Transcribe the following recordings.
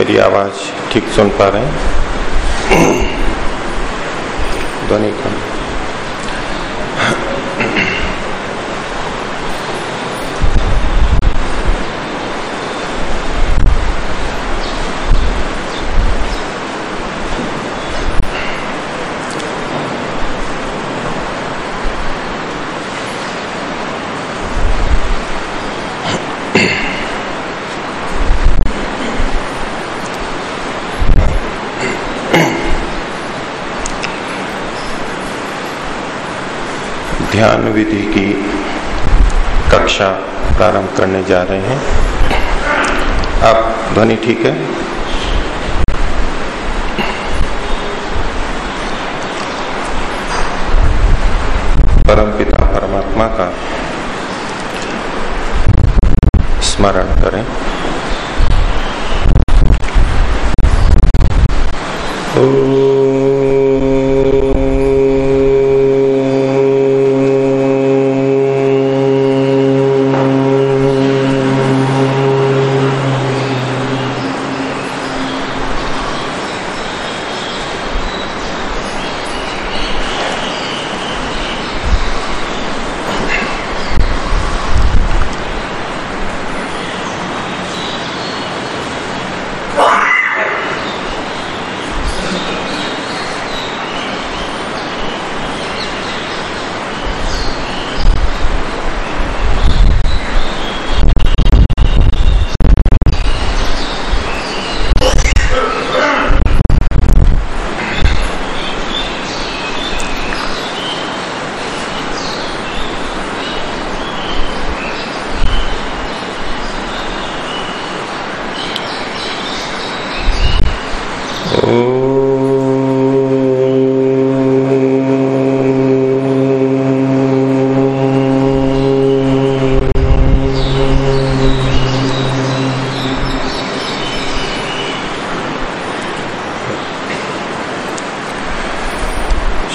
मेरी आवाज़ ठीक सुन पा रहे हैं। ध्वनि कम। ध्यान विधि की कक्षा प्रारंभ करने जा रहे हैं। आप ध्वनि ठीक है? परम पिता परमात्मा का स्मरण करें। ओ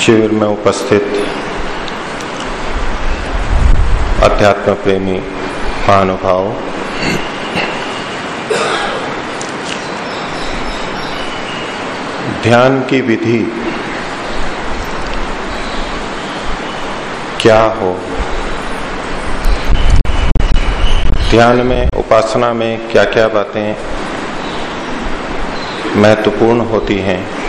शिविर में उपस्थित अध्यात्म प्रेमी महानुभाव। ध्यान की विधि क्या हो? ध्यान में, उपासना में क्या क्या बातें महत्वपूर्ण होती हैं?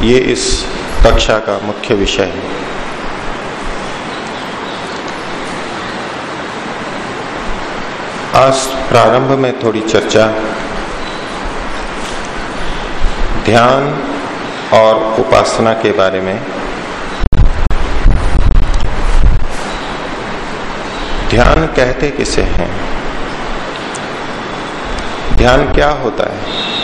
ये इस कक्षा का मुख्य विषय है। आज प्रारंभ में थोड़ी चर्चा। ध्यान और उपासना के बारे में। ध्यान कहते किसे हैं? ध्यान क्या होता है?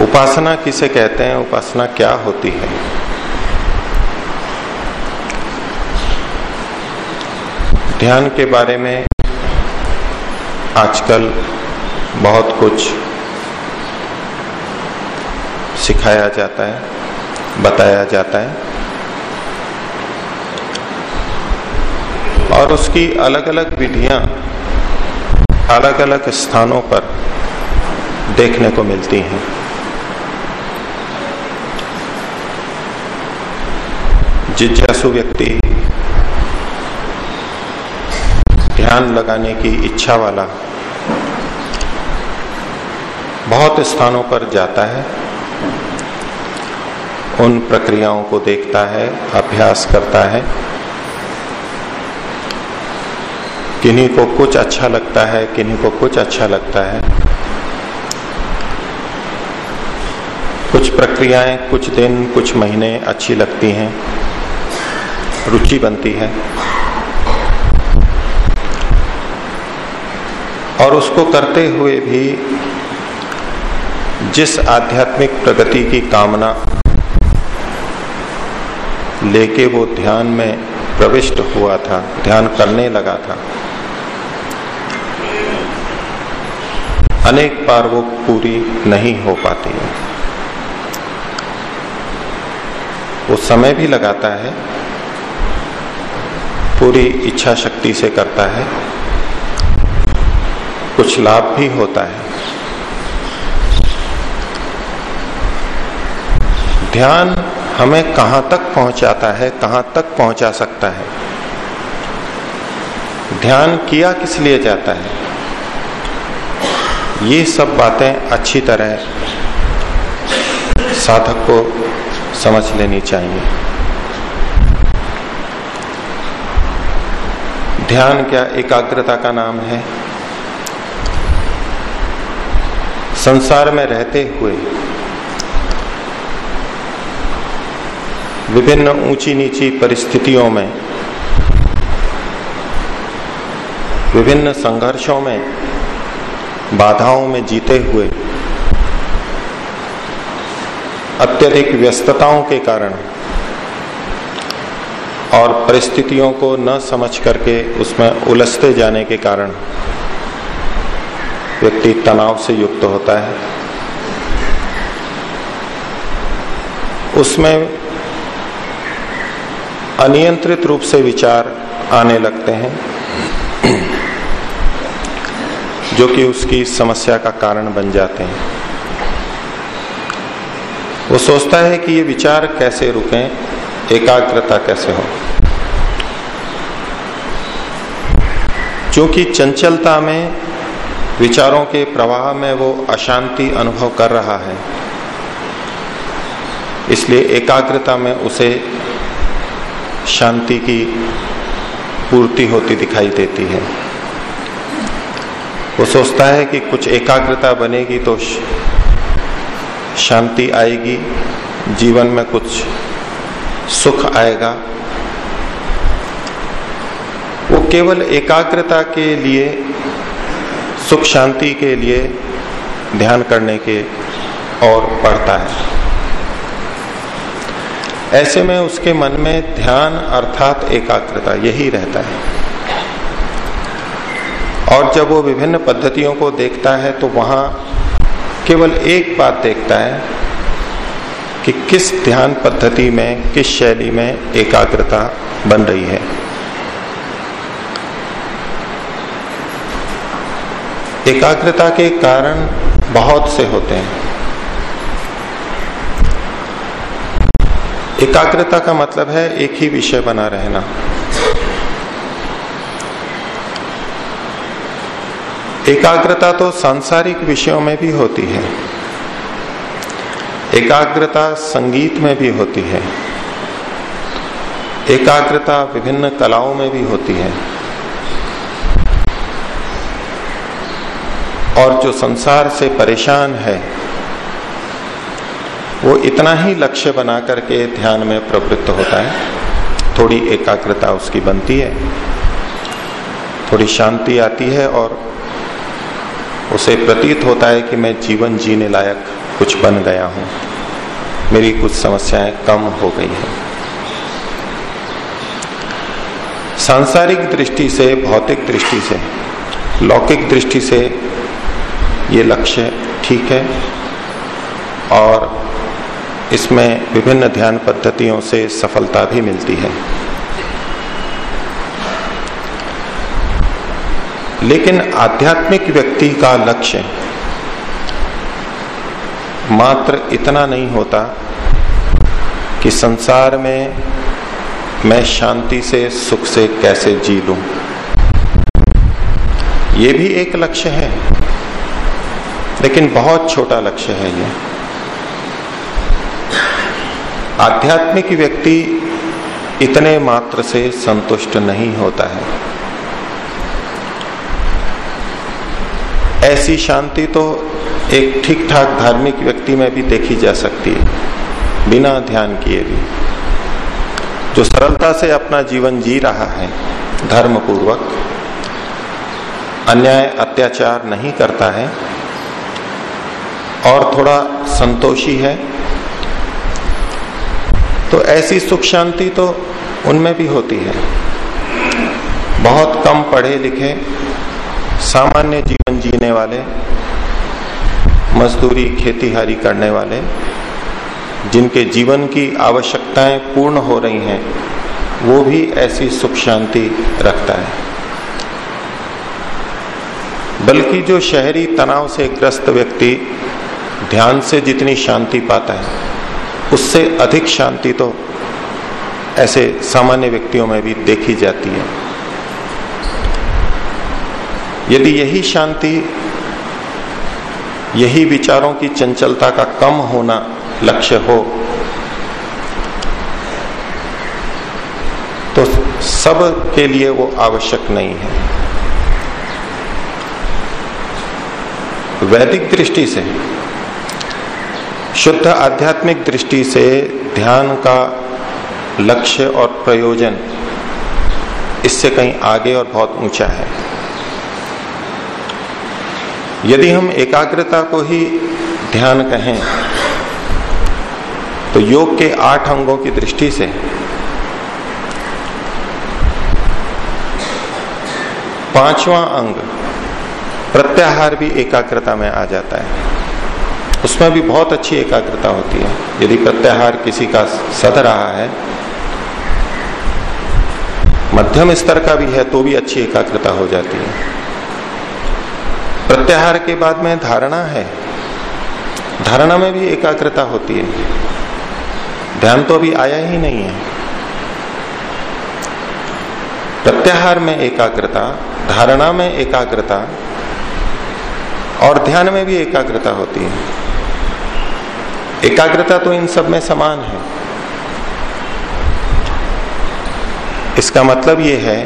उपासना किसे कहते हैं? उपासना क्या होती है? ध्यान के बारे में आजकल बहुत कुछ सिखाया जाता है, बताया जाता है। और उसकी अलग अलग विधियाँ अलग अलग स्थानों पर देखने को मिलती हैं। जिज्ञासु व्यक्ति, ध्यान लगाने की इच्छा वाला बहुत स्थानों पर जाता है, उन प्रक्रियाओं को देखता है, अभ्यास करता है, किन्हीं को कुछ अच्छा लगता है, किन्हीं को कुछ अच्छा लगता है। कुछ प्रक्रियाएँ, कुछ दिन, कुछ महीने अच्छी लगती हैं। रुचि बनती है। और उसको करते हुए भी जिस आध्यात्मिक प्रगति की कामना लेके वो ध्यान में प्रविष्ट हुआ था, ध्यान करने लगा था, अनेक बार वो पूरी नहीं हो पाती है। वो समय भी लगाता है पूरी इच्छा शक्ति से करता है। कुछ लाभ भी होता है। ध्यान हमें कहाँ तक पहुंचाता है, कहाँ तक पहुँचा सकता है? ध्यान किया किस लिए जाता है? ये सब बातें अच्छी तरह साधक को समझ लेनी चाहिए। ध्यान क्या, एकाग्रता का नाम है? संसार में रहते हुए विभिन्न ऊँची नीची परिस्थितियों में, विभिन्न संघर्षों में, बाधाओं में जीते हुए, अत्यधिक व्यस्तताओं के कारण और परिस्थितियों को न समझ करके उसमें उलझते जाने के कारण व्यक्ति तनाव से युक्त होता है। उसमें अनियंत्रित रूप से विचार आने लगते हैं, जो कि उसकी समस्या का कारण बन जाते हैं। वो सोचता है कि ये विचार कैसे रुकें, एकाग्रता कैसे हो। क्योंकि चंचलता में, विचारों के प्रवाह में वो अशांति अनुभव कर रहा है। इसलिए एकाग्रता में उसे शांति की पूर्ति होती दिखाई देती है। वो सोचता है कि कुछ एकाग्रता बनेगी तो शांति आएगी, जीवन में कुछ सुख आएगा। केवल एकाग्रता के लिए, सुख शांति के लिए ध्यान करने के और पढ़ता है। ऐसे में उसके मन में ध्यान अर्थात एकाग्रता यही रहता है। और जब वो विभिन्न पद्धतियों को देखता है तो वहाँ केवल एक बात देखता है कि किस ध्यान पद्धति में, किस शैली में एकाग्रता बन रही है। एकाग्रता के कारण बहुत से होते हैं। एकाग्रता का मतलब है एक ही विषय बना रहना। एकाग्रता तो सांसारिक विषयों में भी होती है। एकाग्रता संगीत में भी होती है। एकाग्रता विभिन्न कलाओं में भी होती है। और जो संसार से परेशान है, वो इतना ही लक्ष्य बना करके ध्यान में प्रवृत्त होता है। थोड़ी एकाग्रता उसकी बनती है, थोड़ी शांति आती है और उसे प्रतीत होता है कि मैं जीवन जीने लायक कुछ बन गया हूँ। मेरी कुछ समस्याएँ कम हो गई हैं। सांसारिक दृष्टि से, भौतिक दृष्टि से, लौकिक दृष्टि से ये लक्ष्य ठीक है। और इसमें विभिन्न ध्यान पद्धतियों से सफलता भी मिलती है। लेकिन आध्यात्मिक व्यक्ति का लक्ष्य मात्र इतना नहीं होता कि संसार में मैं शांति से, सुख से कैसे जी लू। ये भी एक लक्ष्य है। लेकिन बहुत छोटा लक्ष्य है ये। आध्यात्मिक व्यक्ति इतने मात्र से संतुष्ट नहीं होता है। ऐसी शांति तो एक ठीक ठाक धार्मिक व्यक्ति में भी देखी जा सकती है, बिना ध्यान किए भी। जो सरलता से अपना जीवन जी रहा है धर्म पूर्वक अन्याय, अत्याचार नहीं करता है और थोड़ा संतोषी है। तो ऐसी सुख शांति तो उनमें भी होती है। बहुत कम पढ़े लिखे, सामान्य जीवन जीने वाले, मजदूरी, खेतीहारी करने वाले, जिनके जीवन की आवश्यकताएँ पूर्ण हो रही हैं, वो भी ऐसी सुख शांति रखता है। बल्कि जो शहरी तनाव से ग्रस्त व्यक्ति ध्यान से जितनी शांति पाता है, उससे अधिक शांति तो ऐसे सामान्य व्यक्तियों में भी देखी जाती है। यदि यही शांति, यही विचारों की चंचलता का कम होना लक्ष्य हो तो सब के लिए वो आवश्यक नहीं है। वैदिक दृष्टि से शुद्ध आध्यात्मिक दृष्टि से ध्यान का लक्ष्य और प्रयोजन इससे कहीं आगे और बहुत ऊँचा है। यदि हम एकाग्रता को ही ध्यान कहें तो योग के आठ अंगों की दृष्टि से पांचवा अंग प्रत्याहार भी एकाग्रता में आ जाता है। उसमें भी बहुत अच्छी एकाग्रता होती है। यदि प्रत्याहार किसी का सद रहा है, मध्यम स्तर का भी है तो भी अच्छी एकाग्रता हो जाती है। प्रत्याहार के बाद में धारणा है। धारणा में भी एकाग्रता होती है। ध्यान तो अभी आया ही नहीं है। प्रत्याहार में एकाग्रता, धारणा में एकाग्रता और ध्यान में भी एकाग्रता होती है। एकाग्रता तो इन सब में समान है। इसका मतलब यह है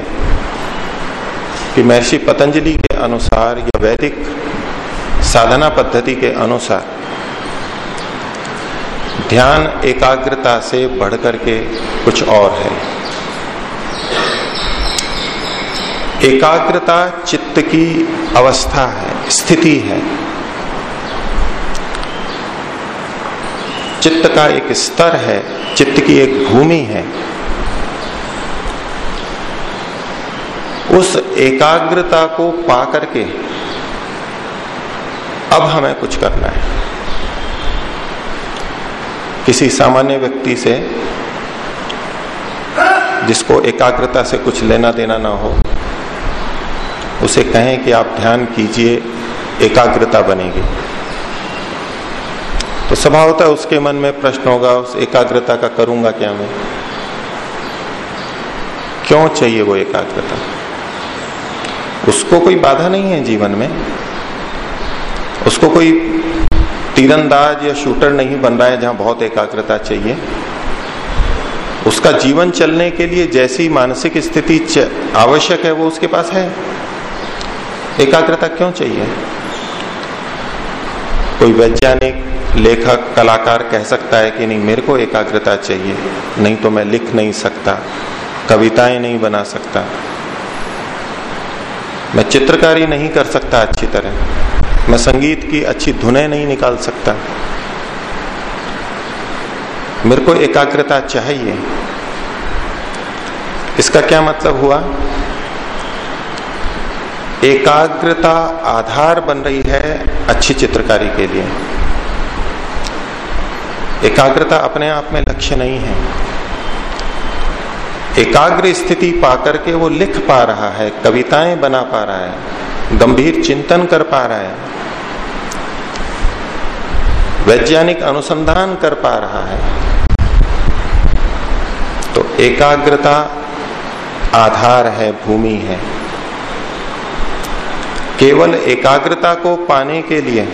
कि महर्षि पतंजलि के अनुसार या वैदिक साधना पद्धति के अनुसार ध्यान एकाग्रता से बढ़कर के कुछ और है। एकाग्रता चित्त की अवस्था है, स्थिति है। चित्त का एक स्तर है, चित्त की एक भूमि है। उस एकाग्रता को पा करके अब हमें कुछ करना है। किसी सामान्य व्यक्ति से जिसको एकाग्रता से कुछ लेना देना ना हो, उसे कहें कि आप ध्यान कीजिए, एकाग्रता बनेगी। तो स्वभावतः उसके मन में प्रश्न होगा, उस एकाग्रता का करूँगा क्या मैं? क्यों चाहिए वो एकाग्रता? उसको कोई बाधा नहीं है जीवन में। उसको कोई तीरंदाज या शूटर नहीं बन रहा है जहाँ बहुत एकाग्रता चाहिए। उसका जीवन चलने के लिए जैसी मानसिक स्थिति आवश्यक है, वो उसके पास है। एकाग्रता क्यों चाहिए? कोई वैज्ञानिक लेखक, कलाकार कह सकता है कि नहीं, मेरे को एकाग्रता चाहिए, नहीं तो मैं लिख नहीं सकता, कविताएँ नहीं बना सकता। मैं चित्रकारी नहीं कर सकता अच्छी तरह। मैं संगीत की अच्छी धुनें नहीं निकाल सकता। मेरे को एकाग्रता चाहिए। इसका क्या मतलब हुआ? एकाग्रता आधार बन रही है अच्छी चित्रकारी के लिए। एकाग्रता अपने आप में लक्ष्य नहीं है। एकाग्र स्थिति पाकर के वो लिख पा रहा है, कविताएँ बना पा रहा है, गंभीर चिंतन कर पा रहा है, वैज्ञानिक अनुसंधान कर पा रहा है। तो एकाग्रता आधार है, भूमि है। केवल एकाग्रता को पाने के लिए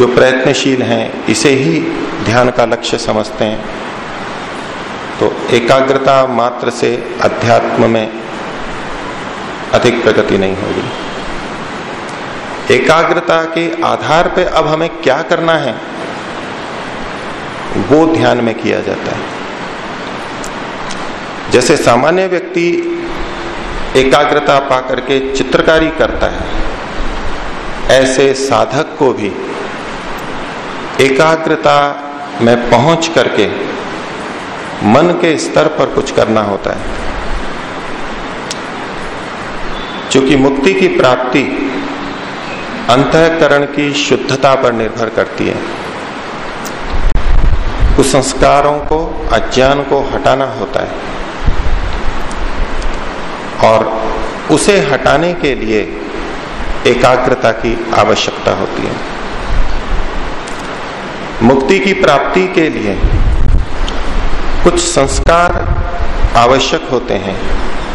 जो प्रयत्नशील हैं, इसे ही ध्यान का लक्ष्य समझते हैं। तो एकाग्रता मात्र से अध्यात्म में अधिक प्रगति नहीं होगी। एकाग्रता के आधार पर अब हमें क्या करना है, वो ध्यान में किया जाता है। जैसे सामान्य व्यक्ति एकाग्रता पा करके चित्रकारी करता है, ऐसे साधक को भी एकाग्रता में पहुँच करके मन के स्तर पर कुछ करना होता है। क्योंकि मुक्ति की प्राप्ति अंतकरण की शुद्धता पर निर्भर करती है। कुसंस्कारों को, अज्ञान को हटाना होता है। और उसे हटाने के लिए एकाग्रता की आवश्यकता होती है। मुक्ति की प्राप्ति के लिए कुछ संस्कार आवश्यक होते हैं,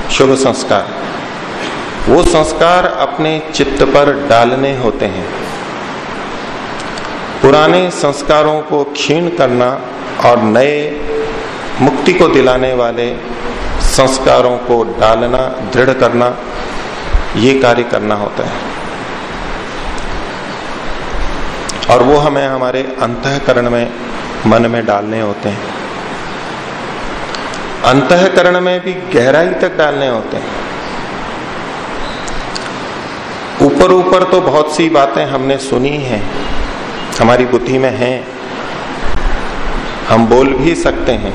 शुभ संस्कार। वो संस्कार अपने चित्त पर डालने होते हैं। पुराने संस्कारों को क्षीण करना और नए मुक्ति को दिलाने वाले संस्कारों को डालना, दृढ़ करना, ये कार्य करना होता है। और वो हमें हमारे अंतकरण में मन में डालने होते हैं। अंतकरण में भी गहराई तक डालने होते हैं। ऊपर ऊपर तो बहुत सी बातें हमने सुनी हैं, हमारी बुद्धि में हैं, हम बोल भी सकते हैं।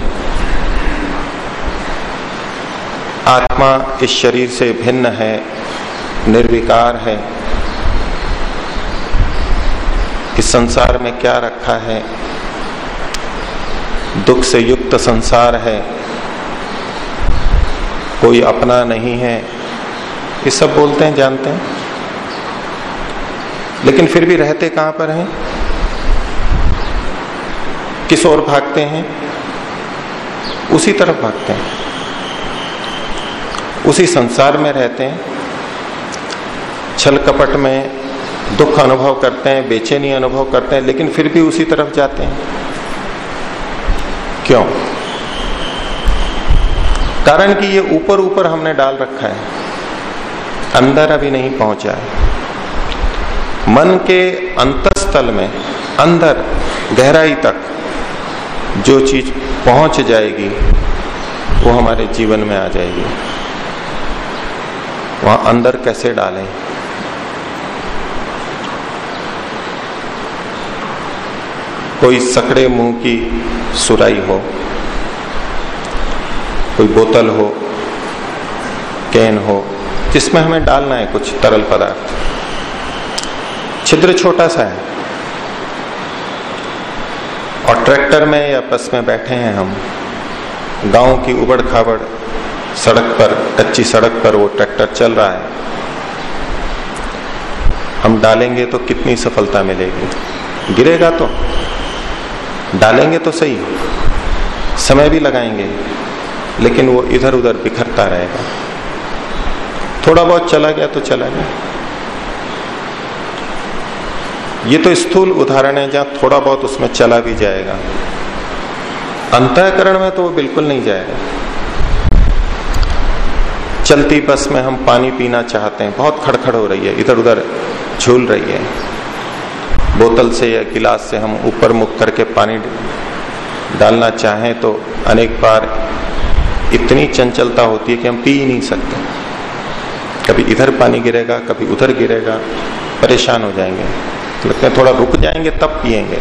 आत्मा इस शरीर से भिन्न है, निर्विकार है। इस संसार में क्या रखा है? दुख से युक्त संसार है। कोई अपना नहीं है। ये सब बोलते हैं, जानते हैं। लेकिन फिर भी रहते कहाँ पर हैं? किस ओर भागते हैं? उसी तरफ़ भागते हैं। उसी संसार में रहते हैं। छल कपट में दुख अनुभव करते हैं, बेचैनी अनुभव करते हैं, लेकिन फिर भी उसी तरफ़ जाते हैं। क्यों? कारण कि ये ऊपर ऊपर हमने डाल रखा है। अंदर अभी नहीं पहुँचा है। मन के अंतस्थल में, अंदर, गहराई तक जो चीज़ पहुँच जाएगी, वो हमारे जीवन में आ जाएगी। वहाँ अंदर कैसे डालें? कोई सकड़े मुँह की सुराई हो, कोई बोतल हो, कैन हो, जिसमें हमें डालना है कुछ तरल पदार्थ। छिद्र छोटा सा है। और ट्रैक्टर में या बस में बैठे हैं हम, गाँव की उबड़ खाबड़ सड़क पर, कच्ची सड़क पर वो ट्रैक्टर चल रहा है। हम डालेंगे तो कितनी सफलता मिलेगी? गिरेगा तो। डालेंगे तो सही। समय भी लगाएँगे, लेकिन वो इधर उधर बिखरता रहेगा। थोड़ा बहुत चला गया तो चला गया। ये तो स्थूल उदाहरण है, जहाँ थोड़ा बहुत उसमें चला भी जाएगा। अंतकरण में तो वो बिल्कुल नहीं जाएगा। चलती बस में हम पानी पीना चाहते हैं, बहुत खड़खड़ हो रही है इधर उधर झूल रही है। बोतल से या गिलास से हम ऊपर मुख करके पानी डालना चाहें तो अनेक बार इतनी चंचलता होती है कि हम पी ही नहीं सकते। कभी इधर पानी गिरेगा, कभी उधर गिरेगा, परेशान हो जाएँगे। तो लगते हैं थोड़ा रुक जाएँगे, तब पिएँगे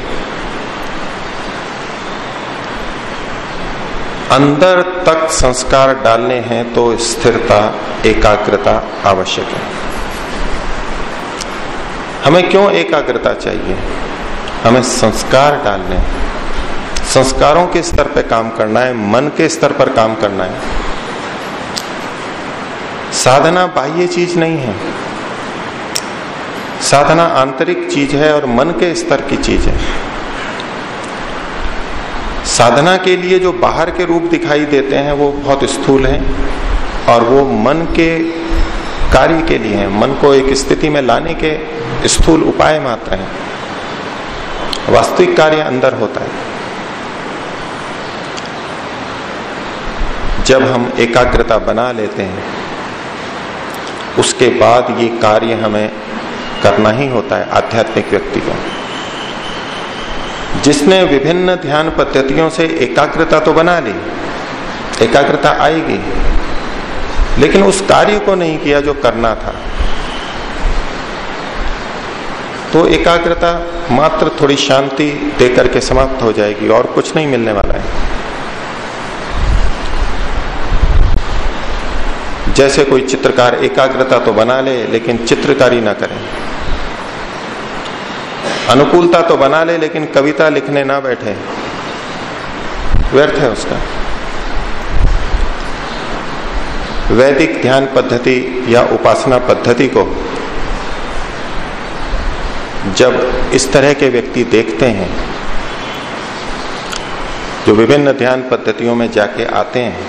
अंदर तक संस्कार डालने हैं तो स्थिरता, एकाग्रता आवश्यक है। हमें क्यों एकाग्रता चाहिए? हमें संस्कार डालने संस्कारों के स्तर पर काम करना है, मन के स्तर पर काम करना है। साधना बाह्य चीज़ नहीं है। साधना आंतरिक चीज़ है और मन के स्तर की चीज़ है। साधना के लिए जो बाहर के रूप दिखाई देते हैं, वो बहुत स्थूल है और वो मन के कार्य के लिए है मन को एक स्थिति में लाने के स्थूल उपाय मात्र हैं। वास्तविक कार्य अंदर होता है। जब हम एकाग्रता बना लेते हैं, उसके बाद ये कार्य हमें करना ही होता है, आध्यात्मिक व्यक्ति को। जिसने विभिन्न ध्यान पद्धतियों से एकाग्रता तो बना ली, एकाग्रता आएगी लेकिन उस कार्य को नहीं किया जो करना था। तो एकाग्रता मात्र थोड़ी शांति देकर के समाप्त हो जाएगी और कुछ नहीं मिलने वाला है। जैसे कोई चित्रकार एकाग्रता तो बना ले, लेकिन चित्रकारी ना करे। अनुकूलता तो बना ले, लेकिन कविता लिखने ना बैठे। व्यर्थ है उसका। वैदिक ध्यान पद्धति या उपासना पद्धति को जब इस तरह के व्यक्ति देखते हैं, जो विभिन्न ध्यान पद्धतियों में जाके आते हैं,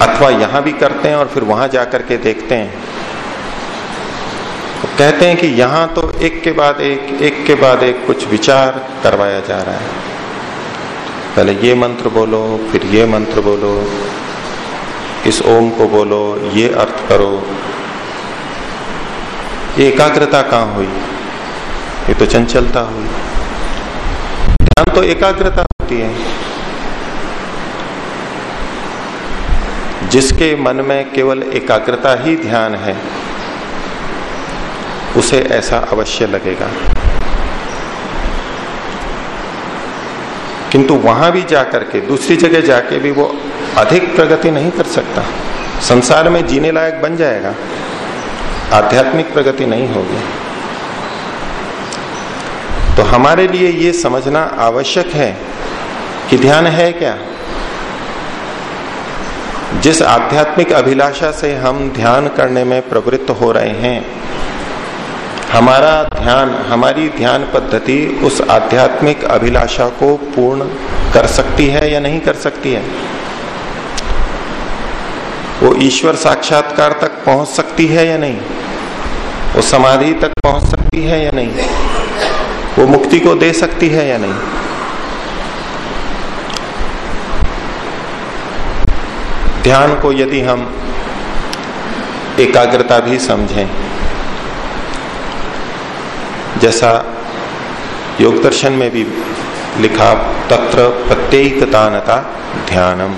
अथवा यहाँ भी करते हैं और फिर वहाँ जाकर के देखते हैं तो कहते हैं कि यहाँ तो एक के बाद एक एक के बाद एक कुछ विचार करवाया जा रहा है। पहले ये मंत्र बोलो, फिर ये मंत्र बोलो इस ओम को बोलो, ये अर्थ करो। ये एकाग्रता कहाँ हुई? ये तो चंचलता हुई। ध्यान तो एकाग्रता होती है। जिसके मन में केवल एकाग्रता ही ध्यान है, उसे ऐसा अवश्य लगेगा। किंतु वहाँ भी जाकर के, दूसरी जगह जाके भी वो अधिक प्रगति नहीं कर सकता। संसार में जीने लायक बन जाएगा, आध्यात्मिक प्रगति नहीं होगी। तो हमारे लिए ये समझना आवश्यक है कि ध्यान है क्या? जिस आध्यात्मिक अभिलाषा से हम ध्यान करने में प्रवृत्त हो रहे हैं हमारा ध्यान, हमारी ध्यान पद्धति उस आध्यात्मिक अभिलाषा को पूर्ण कर सकती है या नहीं कर सकती है? वो ईश्वर साक्षात्कार तक पहुँच सकती है या नहीं? वो समाधि तक पहुँच सकती है या नहीं? वो मुक्ति को दे सकती है या नहीं? ध्यान को यदि हम एकाग्रता भी समझें जैसा योग दर्शन में भी लिखा, तत्र प्रत्येकतानता ध्यानम।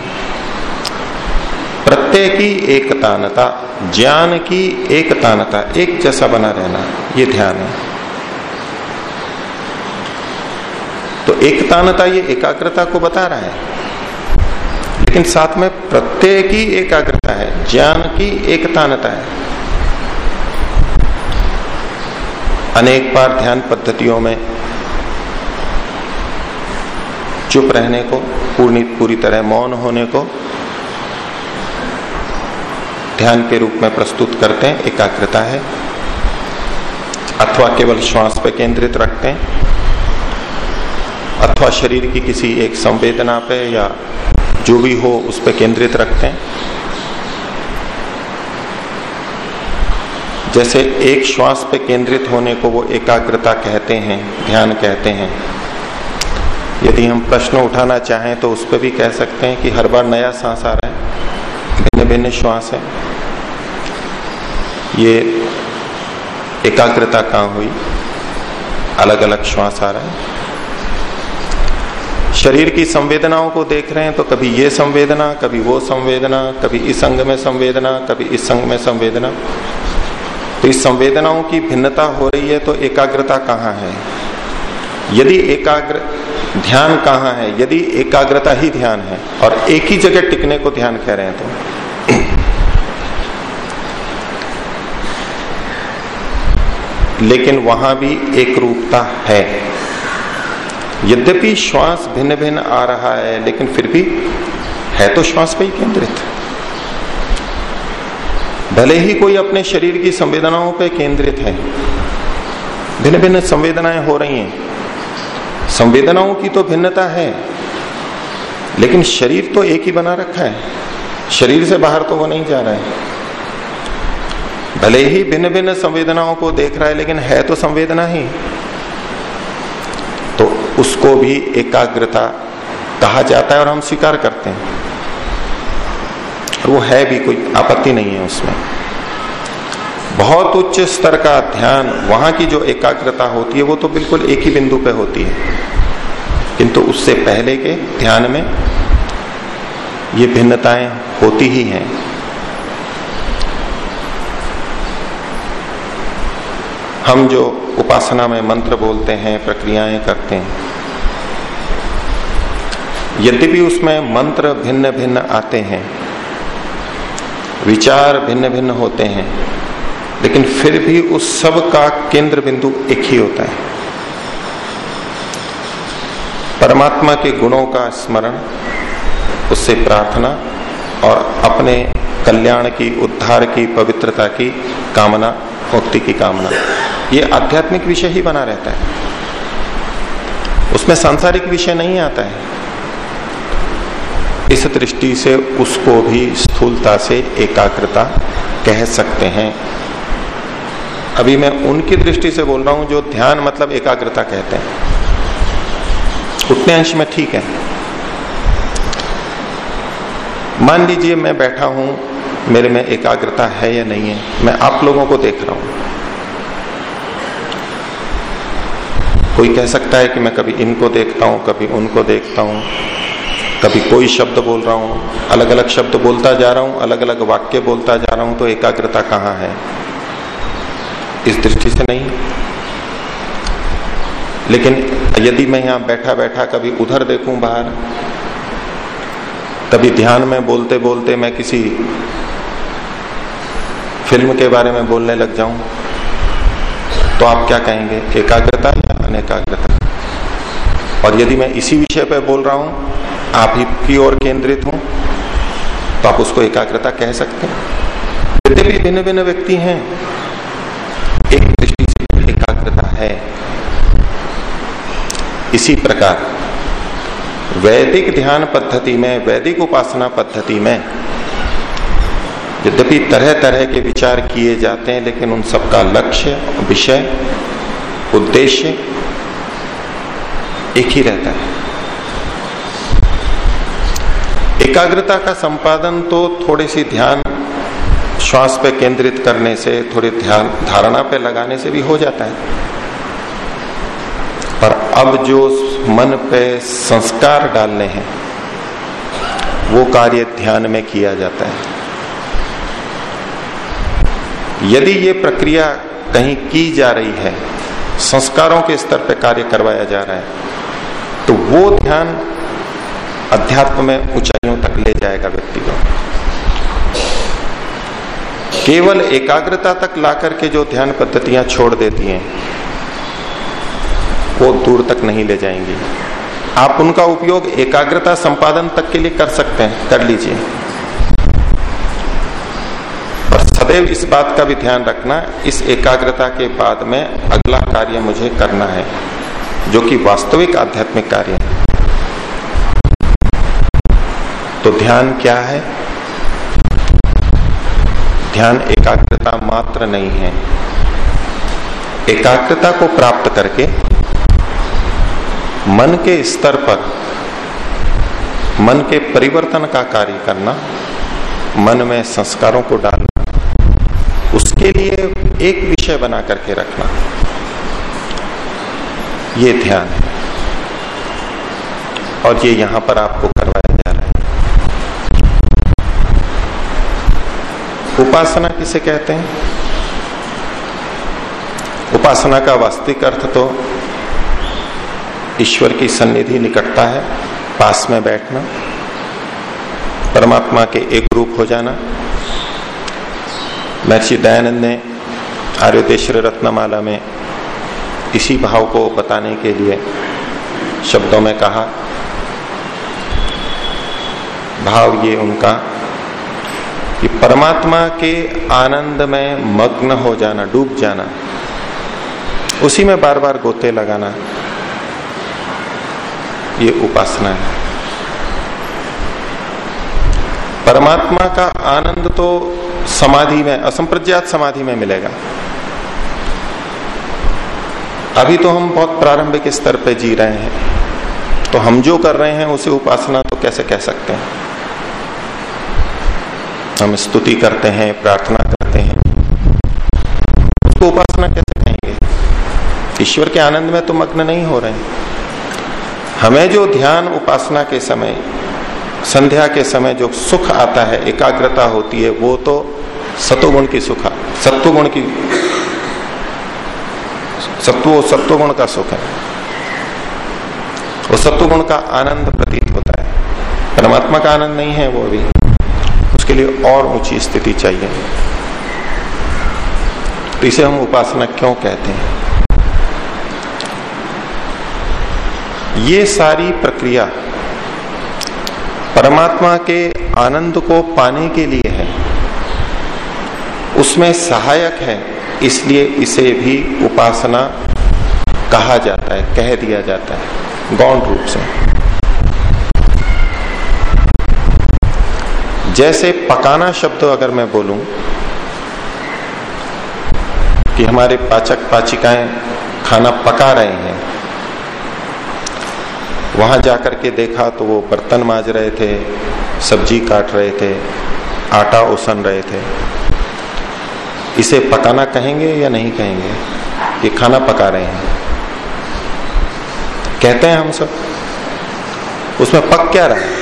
प्रत्यय की एकतानता, ज्ञान की एकतानता, एक जैसा बना रहना, ये ध्यान है। तो एकतानता ये एकाग्रता को बता रहा है। लेकिन साथ में प्रत्यय की एकाग्रता है, ज्ञान की एकतानता है। अनेक बार ध्यान पद्धतियों में चुप रहने को, पूरी पूरी तरह मौन होने को ध्यान के रूप में प्रस्तुत करते हैं, एकाग्रता है। अथवा केवल श्वास पे केंद्रित रखते हैं, अथवा शरीर की किसी एक संवेदना पे या जो भी हो, उस पर केंद्रित रखते हैं। जैसे एक श्वास पे केंद्रित होने को वो एकाग्रता कहते हैं, ध्यान कहते हैं। यदि हम प्रश्न उठाना चाहें तो उस पर भी कह सकते हैं कि हर बार नया सांस आ रहा है, भिन्न भिन्न श्वास है। ये एकाग्रता कहाँ हुई? अलग अलग श्वास आ रहा है। शरीर की संवेदनाओं को देख रहे हैं तो कभी ये संवेदना, कभी वो संवेदना, कभी इस अंग में संवेदना, कभी इस अंग में संवेदना। तो इस संवेदनाओं की भिन्नता हो रही है तो एकाग्रता कहाँ है? यदि एकाग्र, ध्यान कहाँ है? यदि एकाग्रता ही ध्यान है, और एक ही जगह टिकने को ध्यान कह रहे हैं तो। लेकिन वहाँ भी एक रूपता है। यद्यपि श्वास भिन्न भिन्न आ रहा है, लेकिन फिर भी है तो श्वास पर ही केंद्रित। भले ही कोई अपने शरीर की संवेदनाओं पर केंद्रित है। भिन्न भिन्न संवेदनाएँ हो रही हैं। संवेदनाओं की तो भिन्नता है, लेकिन शरीर तो एक ही बना रखा है। शरीर से बाहर तो वो नहीं जा रहा है। भले ही भिन्न भिन्न संवेदनाओं को देख रहा है, लेकिन है तो संवेदना ही। तो उसको भी एकाग्रता कहा जाता है और हम स्वीकार करते हैं। और वो है भी, कोई आपत्ति नहीं है उसमें। बहुत उच्च स्तर का ध्यान, वहाँ की जो एकाग्रता होती है, वो तो बिल्कुल एक ही बिंदु पे होती है। किंतु उससे पहले के ध्यान में ये भिन्नताएँ होती ही हैं। हम जो उपासना में मंत्र बोलते हैं, प्रक्रियाएँ करते हैं, यद्यपि उसमें मंत्र भिन्न भिन्न आते हैं विचार भिन्न भिन्न होते हैं, लेकिन फिर भी उस सब का केंद्र बिंदु एक ही होता है। परमात्मा के गुणों का स्मरण, उससे प्रार्थना और अपने कल्याण की, उद्धार की, पवित्रता की कामना मुक्ति की कामना, ये आध्यात्मिक विषय ही बना रहता है। उसमें सांसारिक विषय नहीं आता है। इस दृष्टि से उसको भी स्थूलता से एकाग्रता कह सकते हैं। अभी मैं उनकी दृष्टि से बोल रहा हूँ जो ध्यान मतलब एकाग्रता कहते हैं। उतने अंश में ठीक है। मान लीजिए मैं बैठा हूँ, मेरे में एकाग्रता है या नहीं है, मैं आप लोगों को देख रहा हूँ। कोई कह सकता है कि मैं कभी इनको देखता हूँ, कभी उनको देखता हूँ। कभी कोई शब्द बोल रहा हूँ अलग अलग शब्द बोलता जा रहा हूँ अलग अलग वाक्य बोलता जा रहा हूँ तो एकाग्रता कहाँ है? इस दृष्टि से नहीं। लेकिन यदि मैं यहाँ बैठा बैठा कभी उधर देखूँ बाहर कभी ध्यान में बोलते बोलते मैं किसी फ़िल्म के बारे में बोलने लग जाऊँ तो आप क्या कहेंगे? एकाग्रता या अनेकाग्रता और यदि मैं इसी विषय पर बोल रहा हूँ आप ही की ओर केंद्रित हो तो आप उसको एकाग्रता कह सकते हैं। भिन्न भिन्न व्यक्ति हैं, एक दृष्टि से एकाग्रता है। इसी प्रकार, वैदिक ध्यान पद्धति में, वैदिक उपासना पद्धति में, यद्यपि तरह तरह के विचार किए जाते हैं, लेकिन उन सबका लक्ष्य, विषय, उद्देश्य एक ही रहता है। एकाग्रता का संपादन तो थोड़ी सी ध्यान श्वास पे केंद्रित करने से, थोड़ी ध्यान, धारणा पे लगाने से भी हो जाता है। पर अब जो मन पे संस्कार डालने हैं, वो कार्य ध्यान में किया जाता है। यदि ये प्रक्रिया कहीं की जा रही है, संस्कारों के स्तर पर कार्य करवाया जा रहा है तो वो ध्यान अध्यात्म में ऊंचाइयों तक ले जाएगा व्यक्ति को। केवल एकाग्रता तक ला करके जो ध्यान पद्धतियाँ छोड़ देती हैं, वो दूर तक नहीं ले जाएँगी। आप उनका उपयोग एकाग्रता संपादन तक के लिए कर सकते हैं, कर लीजिए। सदैव इस बात का भी ध्यान रखना, इस एकाग्रता के बाद में अगला कार्य मुझे करना है, जो कि वास्तविक आध्यात्मिक कार्य तो ध्यान क्या है? ध्यान एकाग्रता मात्र नहीं है। एकाग्रता को प्राप्त करके मन के स्तर पर, मन के परिवर्तन का कार्य करना, मन में संस्कारों को डालना, उसके लिए एक विषय बना करके रखना, ये ध्यान है। और ये यहाँ पर आपको करवाया जा रहा है उपासना किसे कहते हैं? उपासना का वास्तविक अर्थ तो ईश्वर की सन्निधि निकटता है, पास में बैठना, परमात्मा के एक रूप हो जाना। महर्षि दयानंद ने आर्योदेश्वर रत्नमाला में इसी भाव को बताने के लिए शब्दों में कहा, भाव ये उनका कि परमात्मा के आनंद में मग्न हो जाना, डूब जाना, उसी में बार बार गोते लगाना, ये उपासना है। परमात्मा का आनंद तो समाधि में, असंप्रज्ञात समाधि में मिलेगा। अभी तो हम बहुत प्रारंभिक स्तर पे जी रहे हैं तो हम जो कर रहे हैं उसे उपासना तो कैसे कह सकते हैं? हम स्तुति करते हैं, प्रार्थना करते हैं। उसको उपासना कैसे कहेंगे? ईश्वर के आनंद में तो मग्न नहीं हो रहे। हमें जो ध्यान उपासना के समय, संध्या के समय जो सुख आता है, एकाग्रता होती है, वो तो सतोगुण की सुख, सत्वगुण की, सत्व, सत्वगुण का सुख है। वो सत्वगुण का आनंद प्रतीत होता है। परमात्मा का आनंद नहीं है वो अभी। उसके लिए और ऊँची स्थिति चाहिए। तो इसे हम उपासना क्यों कहते हैं? ये सारी प्रक्रिया परमात्मा के आनंद को पाने के लिए है। उसमें सहायक है, इसलिए इसे भी उपासना कहा जाता है, कह दिया जाता है, गौण रूप से। जैसे पकाना शब्द अगर मैं बोलूँ कि हमारे पाचक पाचिकाएँ खाना पका रहे हैं, वहाँ जाकर के देखा तो वो बर्तन माज रहे थे, सब्ज़ी काट रहे थे, आटा उसन रहे थे। इसे पकाना कहेंगे या नहीं कहेंगे? कि खाना पका रहे हैं। कहते हैं हम सब, उसमें पक क्या रहा है?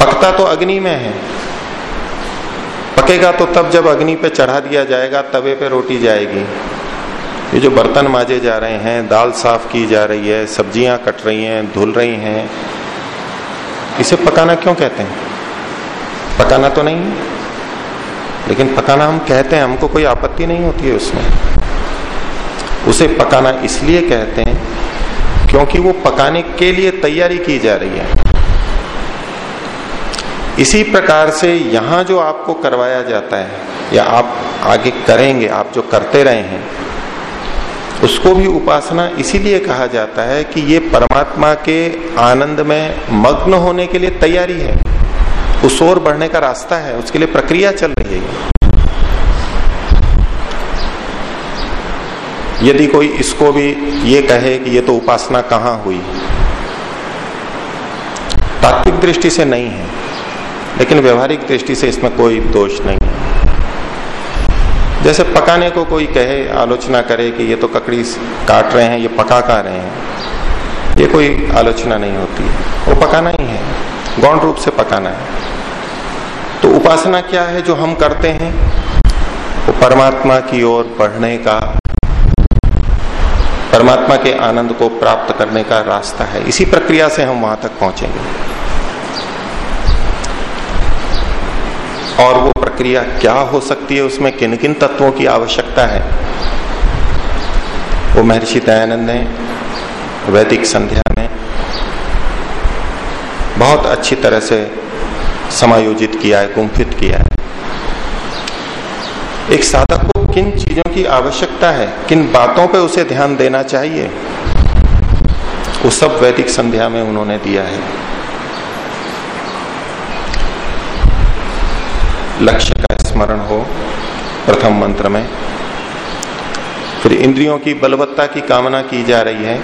पकता तो अग्नि में है। पकेगा तो तब जब अग्नि पे चढ़ा दिया जाएगा, तवे पे रोटी जाएगी। ये जो बर्तन माजे जा रहे हैं, दाल साफ़ की जा रही है, सब्ज़ियाँ कट रही हैं, धुल रही हैं, इसे पकाना क्यों कहते हैं? पकाना तो नहीं लेकिन पकाना हम कहते हैं, हमको कोई आपत्ति नहीं होती है उसमें। उसे पकाना इसलिए कहते हैं, क्योंकि वो पकाने के लिए तैयारी की जा रही है। इसी प्रकार से यहाँ जो आपको करवाया जाता है, या आप आगे करेंगे, आप जो करते रहे हैं, उसको भी उपासना इसीलिए कहा जाता है कि ये परमात्मा के आनंद में मग्न होने के लिए तैयारी है। उस ओर बढ़ने का रास्ता है, उसके लिए प्रक्रिया चल रही है। यदि कोई इसको भी ये कहे कि ये तो उपासना कहाँ हुई? तात्विक दृष्टि से नहीं है। लेकिन व्यवहारिक दृष्टि से इसमें कोई दोष नहीं है। जैसे पकाने को कोई कहे, आलोचना करे कि ये तो ककड़ी काट रहे हैं, ये पका का रहे हैं, ये कोई आलोचना नहीं होती है। वो पकाना ही है, गौण रूप से पकाना है। तो उपासना क्या है जो हम करते हैं? वो परमात्मा की ओर बढ़ने का, परमात्मा के आनंद को प्राप्त करने का रास्ता है। इसी प्रक्रिया से हम वहाँ तक पहुँचेंगे। और वो प्रक्रिया क्या हो सकती है, उसमें किन किन तत्वों की आवश्यकता है? वो महर्षि दयानंद ने, वैदिक संध्या में बहुत अच्छी तरह से समायोजित किया है कुंफित किया है। एक साधक को किन चीज़ों की आवश्यकता है, किन बातों पे उसे ध्यान देना चाहिए, वो सब वैदिक संध्या में उन्होंने दिया है। लक्ष्य का स्मरण हो, प्रथम मंत्र में। फिर इंद्रियों की बलवत्ता की कामना की जा रही है।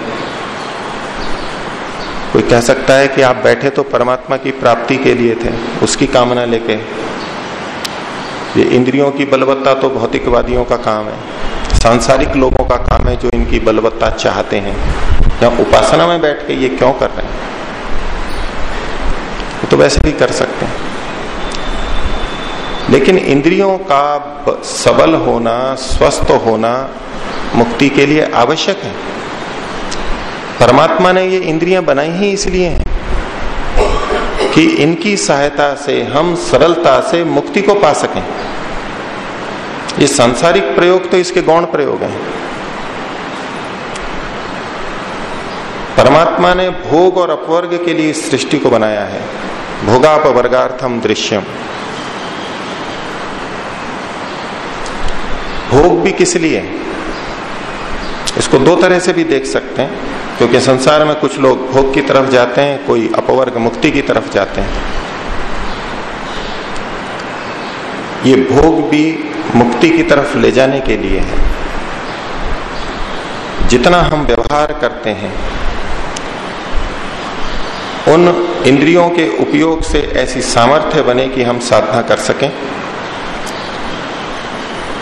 कोई कह सकता है कि आप बैठे तो परमात्मा की प्राप्ति के लिए थे, उसकी कामना लेके। ये इंद्रियों की बलवत्ता तो भौतिकवादियों का काम है। सांसारिक लोगों का काम है जो इनकी बलवत्ता चाहते हैं। या उपासना में बैठ के ये क्यों कर रहे हैं? तो वैसे भी कर सकते हैं। लेकिन इंद्रियों का सबल होना, स्वस्थ होना मुक्ति के लिए आवश्यक है। परमात्मा ने ये इंद्रियाँ बनाई ही इसलिए हैं कि इनकी सहायता से हम सरलता से मुक्ति को पा सकें। ये सांसारिक प्रयोग तो इसके गौण प्रयोग हैं। परमात्मा ने भोग और अपवर्ग के लिए सृष्टि को बनाया है। भोगापवर्गार्थम दृश्यम। भोग भी किस लिए? इसको दो तरह से भी देख सकते हैं, क्योंकि संसार में कुछ लोग भोग की तरफ़ जाते हैं, कोई अपवर्ग मुक्ति की तरफ़ जाते हैं। ये भोग भी मुक्ति की तरफ़ ले जाने के लिए है। जितना हम व्यवहार करते हैं, उन इंद्रियों के उपयोग से ऐसी सामर्थ्य बने कि हम साधना कर सकें।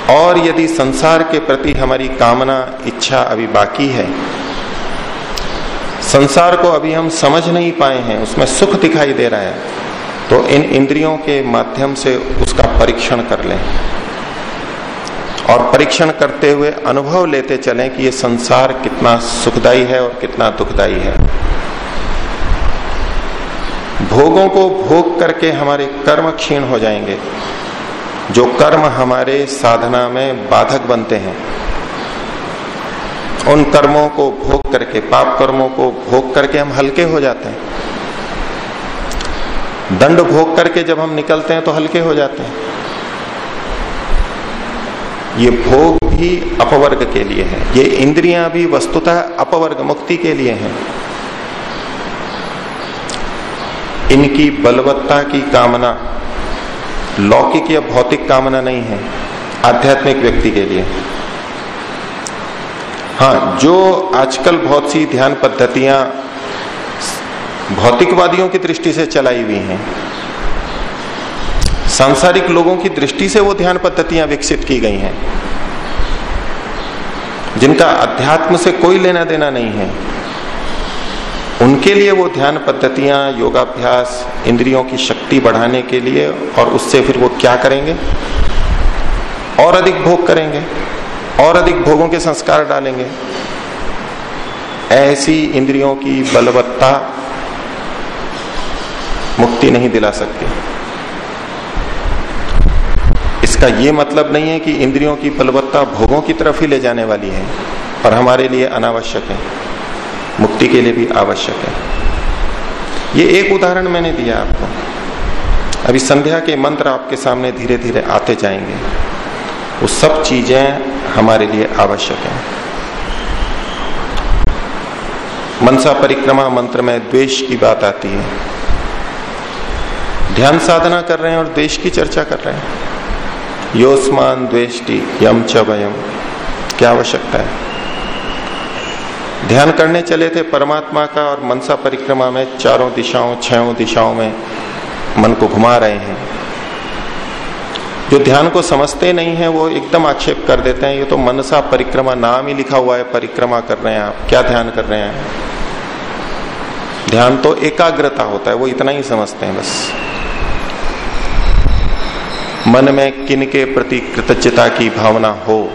और यदि संसार के प्रति हमारी कामना, इच्छा अभी बाकी है, संसार को अभी हम समझ नहीं पाए हैं, उसमें सुख दिखाई दे रहा है तो इन इंद्रियों के माध्यम से उसका परीक्षण कर लें। और परीक्षण करते हुए अनुभव लेते चलें कि ये संसार कितना सुखदाई है और कितना दुखदाई है। भोगों को भोग करके हमारे कर्म क्षीण हो जाएँगे। जो कर्म हमारे साधना में बाधक बनते हैं, उन कर्मों को भोग करके, पाप कर्मों को भोग करके हम हल्के हो जाते हैं। दंड भोग करके जब हम निकलते हैं तो हल्के हो जाते हैं। ये भोग भी अपवर्ग के लिए है। ये इंद्रियाँ भी वस्तुतः अपवर्ग, मुक्ति के लिए हैं। इनकी बलवत्ता की कामना लौकिक या भौतिक कामना नहीं है, आध्यात्मिक व्यक्ति के लिए। हाँ जो आजकल बहुत सी ध्यान पद्धतियाँ भौतिकवादियों की दृष्टि से चलाई हुई हैं, सांसारिक लोगों की दृष्टि से वो ध्यान पद्धतियाँ विकसित की गई हैं, जिनका अध्यात्म से कोई लेना देना नहीं है। उनके लिए वो ध्यान पद्धतियाँ, योगाभ्यास, इंद्रियों की शक्ति बढ़ाने के लिए और उससे फिर वो क्या करेंगे? और अधिक भोग करेंगे, और अधिक भोगों के संस्कार डालेंगे। ऐसी इंद्रियों की बलवत्ता मुक्ति नहीं दिला सकती। इसका यह मतलब नहीं है कि इंद्रियों की बलवत्ता भोगों की तरफ़ ही ले जाने वाली है, पर हमारे लिए अनावश्यक है। मुक्ति के लिए भी आवश्यक है। ये एक उदाहरण मैंने दिया आपको। अभी संध्या के मंत्र आपके सामने धीरे धीरे आते जाएँगे। वो सब चीज़ें हमारे लिए आवश्यक है। मनसा परिक्रमा मंत्र में द्वेष की बात आती है। ध्यान साधना कर रहे हैं और देश की चर्चा कर रहे हैं। योस्मान द्वेष्टि यम च वयम। क्या आवश्यकता है? ध्यान करने चले थे परमात्मा का और मनसा परिक्रमा में चारों दिशाओं, छयों दिशाओं में मन को घुमा रहे हैं। जो ध्यान को समझते नहीं है, वो एकदम आक्षेप कर देते हैं, ये तो मनसा परिक्रमा नाम ही लिखा हुआ है, परिक्रमा कर रहे हैं आप, क्या ध्यान कर रहे हैं? ध्यान तो एकाग्रता होता है, वो इतना ही समझते हैं बस। मन में किन के प्रति कृतज्ञता की भावना हो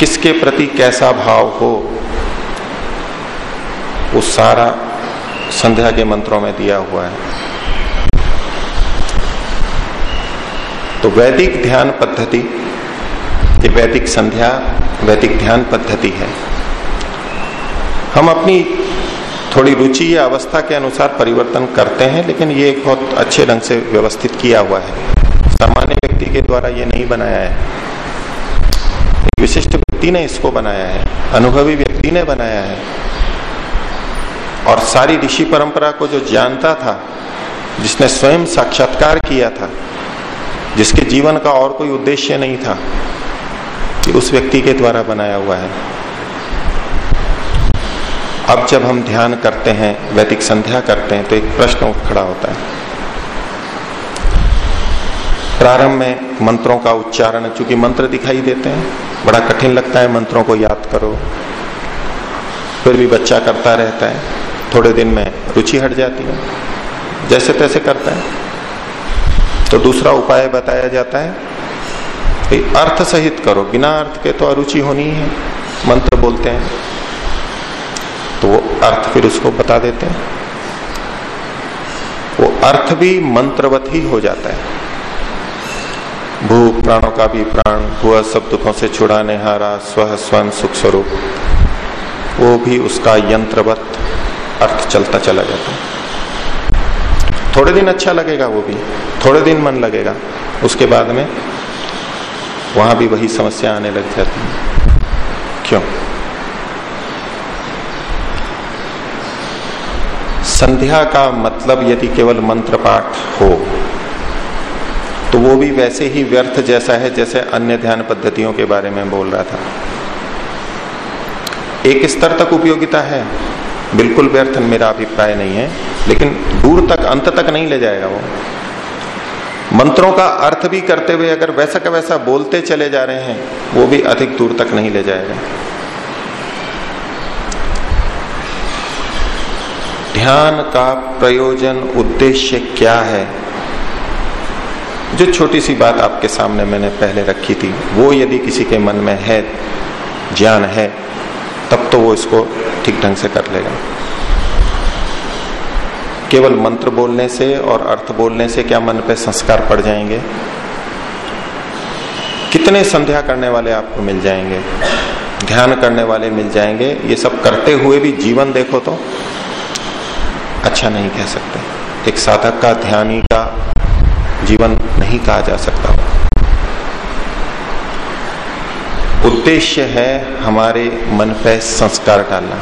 किसके प्रति कैसा भाव हो? वो सारा संध्या के मंत्रों में दिया हुआ है। तो वैदिक ध्यान पद्धति, ये वैदिक संध्या, वैदिक ध्यान पद्धति है। हम अपनी थोड़ी रुचि या अवस्था के अनुसार परिवर्तन करते हैं, लेकिन ये एक बहुत अच्छे ढंग से व्यवस्थित किया हुआ है। सामान्य व्यक्ति के द्वारा ये नहीं बनाया है। व्यक्ति ने इसको बनाया है, अनुभवी व्यक्ति ने बनाया है। और सारी ऋषि परंपरा को जो जानता था, जिसने स्वयं साक्षात्कार किया था, जिसके जीवन का और कोई उद्देश्य नहीं था, कि उस व्यक्ति के द्वारा बनाया हुआ है। अब जब हम ध्यान करते हैं, वैदिक संध्या करते हैं तो एक प्रश्न उठ खड़ा होता है। प्रारंभ में मंत्रों का उच्चारण, चूँकि मंत्र दिखाई देते हैं, बड़ा कठिन लगता है मंत्रों को याद करो। फिर भी बच्चा करता रहता है, थोड़े दिन में रुचि हट जाती है। जैसे तैसे करता है। तो दूसरा उपाय बताया जाता है कि अर्थ सहित करो, बिना अर्थ के तो अरुचि होनी है मंत्र बोलते हैं। तो वो अर्थ फिर उसको बता देते हैं। वो अर्थ भी मंत्रवत ही हो जाता है। भू प्राणों का भी प्राण हुआ, सब दुखों से छुड़ाने हारा स्व स्वयं सुख स्वरूप। वो भी उसका यंत्रवत अर्थ चलता चला जाता। है थोड़े दिन अच्छा लगेगा वो भी, थोड़े दिन मन लगेगा। उसके बाद में वहाँ भी वही समस्या आने लग जाती है। क्यों? संध्या का मतलब यदि केवल मंत्र पाठ हो तो वो भी वैसे ही व्यर्थ जैसा है जैसे अन्य ध्यान पद्धतियों के बारे में बोल रहा था। एक स्तर तक उपयोगिता है। बिल्कुल व्यर्थ मेरा अभिप्राय नहीं है, लेकिन दूर तक, अंत तक नहीं ले जाएगा वो। मंत्रों का अर्थ भी करते हुए अगर वैसा का वैसा बोलते चले जा रहे हैं, वो भी अधिक दूर तक नहीं ले जाएगा। ध्यान का प्रयोजन उद्देश्य क्या है? जो छोटी सी बात आपके सामने मैंने पहले रखी थी, वो यदि किसी के मन में है, ज्ञान है, तब तो वो इसको ठीक ढंग से कर लेगा। केवल मंत्र बोलने से और अर्थ बोलने से क्या मन पे संस्कार पड़ जाएँगे? कितने संध्या करने वाले आपको मिल जाएँगे? ध्यान करने वाले मिल जाएँगे? ये सब करते हुए भी जीवन देखो तो अच्छा नहीं कह सकते। एक साधक का, ध्यानी का जीवन नहीं कहा जा सकता। उद्देश्य है हमारे मन पे संस्कार डालना।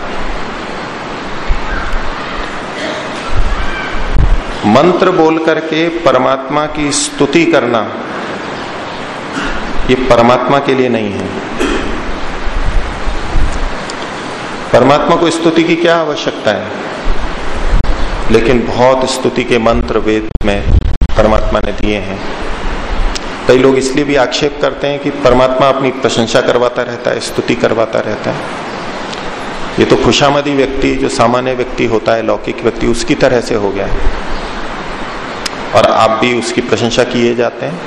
मंत्र बोल करके परमात्मा की स्तुति करना, ये परमात्मा के लिए नहीं है। परमात्मा को स्तुति की क्या आवश्यकता है? लेकिन बहुत स्तुति के मंत्र वेद में परमात्मा ने दिए हैं। कई लोग इसलिए भी आक्षेप करते हैं कि परमात्मा अपनी प्रशंसा करवाता रहता है, स्तुति करवाता रहता है। ये तो खुशामदी व्यक्ति, जो सामान्य व्यक्ति होता है, लौकिक व्यक्ति, उसकी तरह से हो गया है। और आप भी उसकी प्रशंसा किए जाते हैं।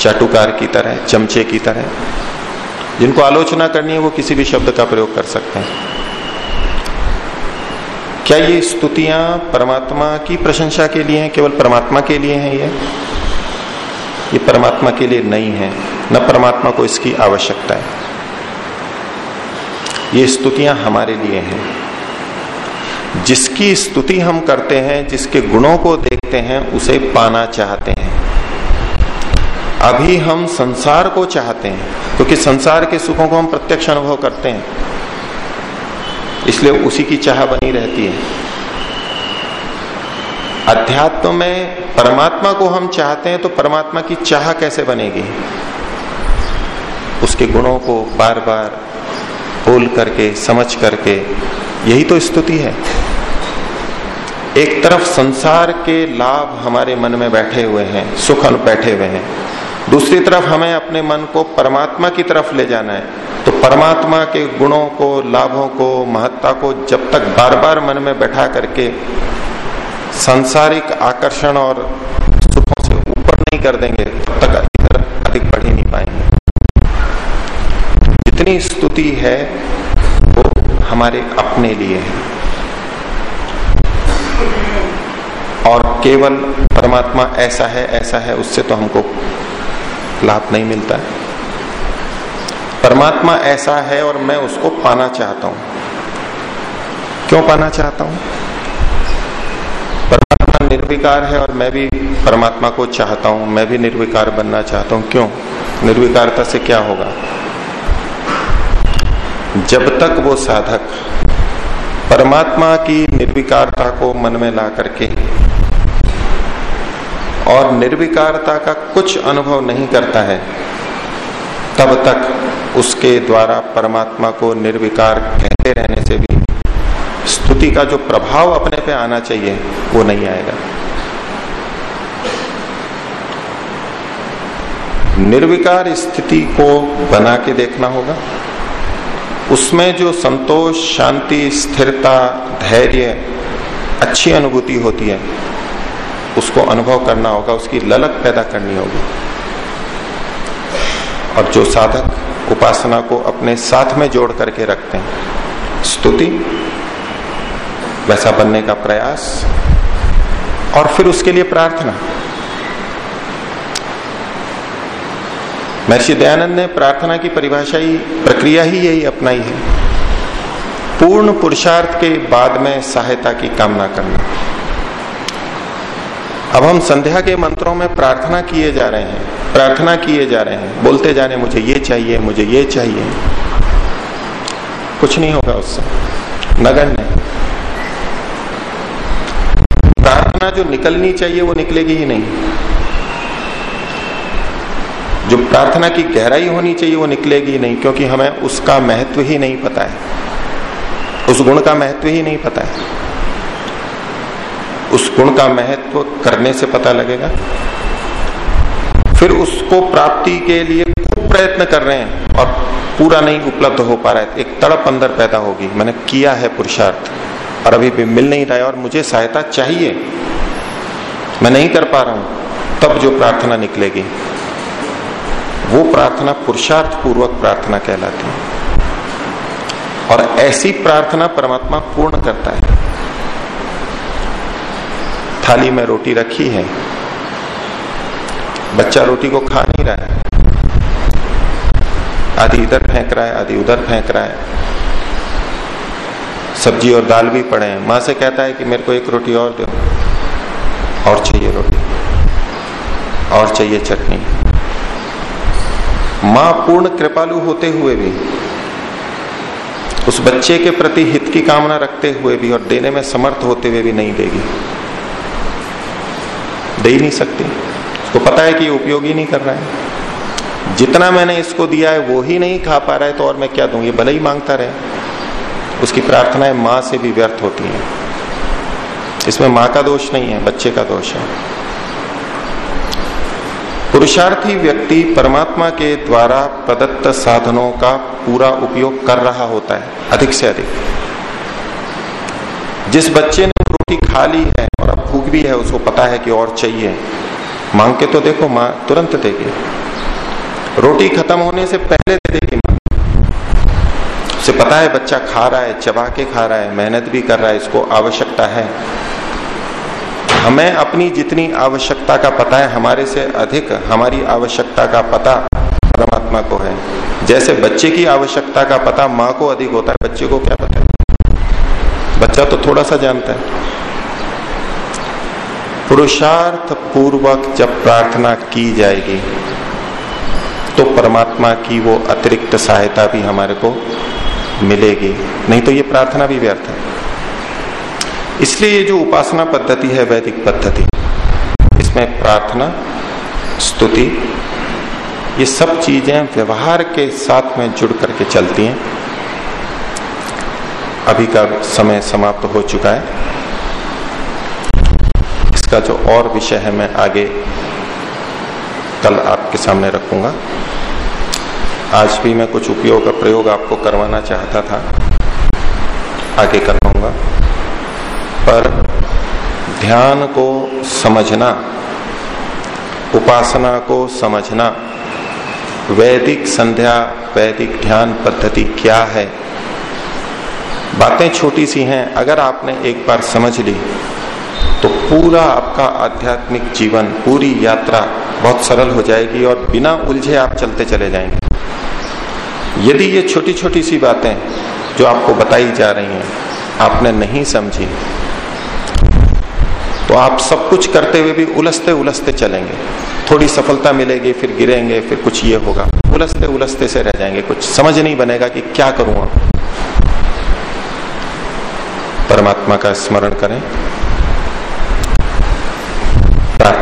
चाटुकार की तरह, चमचे की तरह। जिनको आलोचना करनी है, वो किसी भी शब्द का प्रयोग कर सकते हैं। क्या ये स्तुतियाँ परमात्मा की प्रशंसा के लिए हैं? केवल परमात्मा के लिए हैं ये? ये परमात्मा के लिए नहीं है। न परमात्मा को इसकी आवश्यकता है। ये स्तुतियाँ हमारे लिए हैं। जिसकी स्तुति हम करते हैं, जिसके गुणों को देखते हैं, उसे पाना चाहते हैं। अभी हम संसार को चाहते हैं, क्योंकि संसार के सुखों को हम प्रत्यक्ष अनुभव करते हैं। इसलिए उसी की चाह बनी रहती है। अध्यात्म में परमात्मा को हम चाहते हैं तो परमात्मा की चाह कैसे बनेगी? उसके गुणों को बार बार बोल करके, समझ करके, यही तो स्तुति है। एक तरफ़ संसार के लाभ हमारे मन में बैठे हुए हैं, सुख बैठे हुए हैं। दूसरी तरफ़ हमें अपने मन को परमात्मा की तरफ़ ले जाना है। तो परमात्मा के गुणों को, लाभों को, महत्ता को जब तक बार बार मन में बैठा करके सांसारिक आकर्षण और सुखों से ऊपर नहीं कर देंगे, तब तक इधर अधिक बढ़ ही नहीं पाएँगे। जितनी स्तुति है, वो हमारे अपने लिए है। और केवल परमात्मा ऐसा है ऐसा है, उससे तो हमको लाभ नहीं मिलता है। परमात्मा ऐसा है और मैं उसको पाना चाहता हूँ। क्यों पाना चाहता हूँ? परमात्मा निर्विकार है और मैं भी परमात्मा को चाहता हूँ। मैं भी निर्विकार बनना चाहता हूँ। क्यों? निर्विकारता से क्या होगा? जब तक वो साधक परमात्मा की निर्विकारता को मन में ला करके और निर्विकारता का कुछ अनुभव नहीं करता है, तब तक उसके द्वारा परमात्मा को निर्विकार कहते रहने से भी स्तुति का जो प्रभाव अपने पे आना चाहिए, वो नहीं आएगा। निर्विकार स्थिति को बना के देखना होगा। उसमें जो संतोष, शांति, स्थिरता, धैर्य, अच्छी अनुभूति होती है उसको अनुभव करना होगा, उसकी ललक पैदा करनी होगी। और जो साधक उपासना को अपने साथ में जोड़ करके रखते हैं, स्तुति, वैसा बनने का प्रयास, और फिर उसके लिए प्रार्थना। महर्षि दयानंद ने प्रार्थना की परिभाषा ही प्रक्रिया ही यही अपनाई है। पूर्ण पुरुषार्थ के बाद में सहायता की कामना करना। अब हम संध्या के मंत्रों में प्रार्थना किए जा रहे हैं। प्रार्थना किए जा रहे हैं। बोलते जा रहे हैं, मुझे ये चाहिए, मुझे ये चाहिए। कुछ नहीं होगा उससे। नगण्य। प्रार्थना जो निकलनी चाहिए, वो निकलेगी ही नहीं। जो प्रार्थना की गहराई होनी चाहिए, वो निकलेगी नहीं, क्योंकि हमें उसका महत्व ही नहीं पता है। उस गुण का महत्व ही नहीं पता है। उस गुण का महत्व करने से पता लगेगा। फिर उसको प्राप्ति के लिए खूब प्रयत्न कर रहे हैं और पूरा नहीं उपलब्ध हो पा रहा है। एक तड़प अंदर पैदा होगी। मैंने किया है पुरुषार्थ और अभी भी मिल नहीं रहा है और मुझे सहायता चाहिए। मैं नहीं कर पा रहा हूँ। तब जो प्रार्थना निकलेगी, वो प्रार्थना पुरुषार्थ पूर्वक प्रार्थना कहलाती है। और ऐसी प्रार्थना परमात्मा पूर्ण करता है। थाली में रोटी रखी है। बच्चा रोटी को खा नहीं रहा है। आधी इधर फेंक रहा है आधी उधर फेंक रहा है। सब्ज़ी और दाल भी पड़े हैं। माँ से कहता है कि मेरे को एक रोटी और दो। और चाहिए रोटी। और चाहिए चटनी। माँ पूर्ण कृपालु होते हुए भी, उस बच्चे के प्रति हित की कामना रखते हुए भी और देने में समर्थ होते हुए भी नहीं देगी। दे ही नहीं सकती। उसको पता है कि उपयोग ही नहीं कर रहा है। जितना मैंने इसको दिया है, वो ही नहीं खा पा रहा है तो और मैं क्या दूँ? ये भले ही माँगता रहे। उसकी प्रार्थनाएँ माँ से भी व्यर्थ होती हैं। इसमें माँ का दोष नहीं है, बच्चे का दोष है। पुरुषार्थी व्यक्ति परमात्मा के द्वारा प्रदत्त साधनों का पूरा उपयोग कर रहा होता है, अधिक से अधिक। जिस बच्चे ने रोटी खा ली भी है, उसको पता है कि और चाहिए। मांग के तो देखो, माँ तुरंत देगी। रोटी खत्म होने से पहले दे देगी माँ। उसे पता है बच्चा खा रहा है, चबा के खा रहा है, मेहनत भी कर रहा है, इसको आवश्यकता है। हमें अपनी जितनी आवश्यकता का पता है, हमारे से अधिक हमारी आवश्यकता का पता परमात्मा को है। जैसे बच्चे की आवश्यकता का पता माँ को अधिक होता है, बच्चे को क्या पता? है बच्चा तो थोड़ा सा जानता है। पुरुषार्थ पूर्वक जब प्रार्थना की जाएगी तो परमात्मा की वो अतिरिक्त सहायता भी हमारे को मिलेगी। नहीं तो ये प्रार्थना भी व्यर्थ है। इसलिए ये जो उपासना पद्धति है, वैदिक पद्धति, इसमें प्रार्थना, स्तुति, ये सब चीज़ें व्यवहार के साथ में जुड़ करके चलती हैं। अभी का समय समाप्त हो चुका है। इसका जो और विषय है मैं आगे कल आपके सामने रखूँगा। आज भी मैं कुछ उपयोग का प्रयोग आपको करवाना चाहता था, आगे करवाऊँगा। पर ध्यान को समझना, उपासना को समझना, वैदिक संध्या, वैदिक ध्यान पद्धति क्या है? बातें छोटी सी हैं, अगर आपने एक बार समझ ली तो पूरा आपका आध्यात्मिक जीवन, पूरी यात्रा बहुत सरल हो जाएगी और बिना उलझे आप चलते चले जाएँगे। यदि ये छोटी छोटी सी बातें जो आपको बताई जा रही हैं, आपने नहीं समझी तो आप सब कुछ करते हुए भी उलझते उलझते चलेंगे। थोड़ी सफलता मिलेगी, फिर गिरेंगे, फिर कुछ ये होगा। उलझते उलझते से रह जाएँगे। कुछ समझ नहीं बनेगा कि क्या करूँ परमात्मा का स्मरण करें।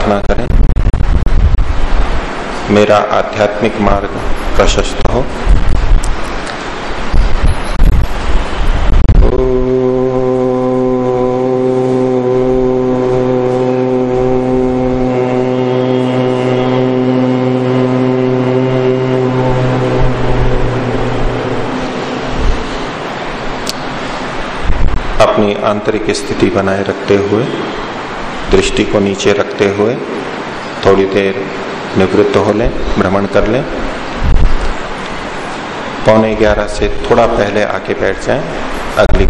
प्रार्थना करें। मेरा आध्यात्मिक मार्ग प्रशस्त हो। अपनी आंतरिक स्थिति बनाए रखते हुए दृष्टि को नीचे रखते हुए थोड़ी देर निवृत्त हो लें, भ्रमण कर लें। पौने ग्यारह से थोड़ा पहले आके बैठ जाए। अगली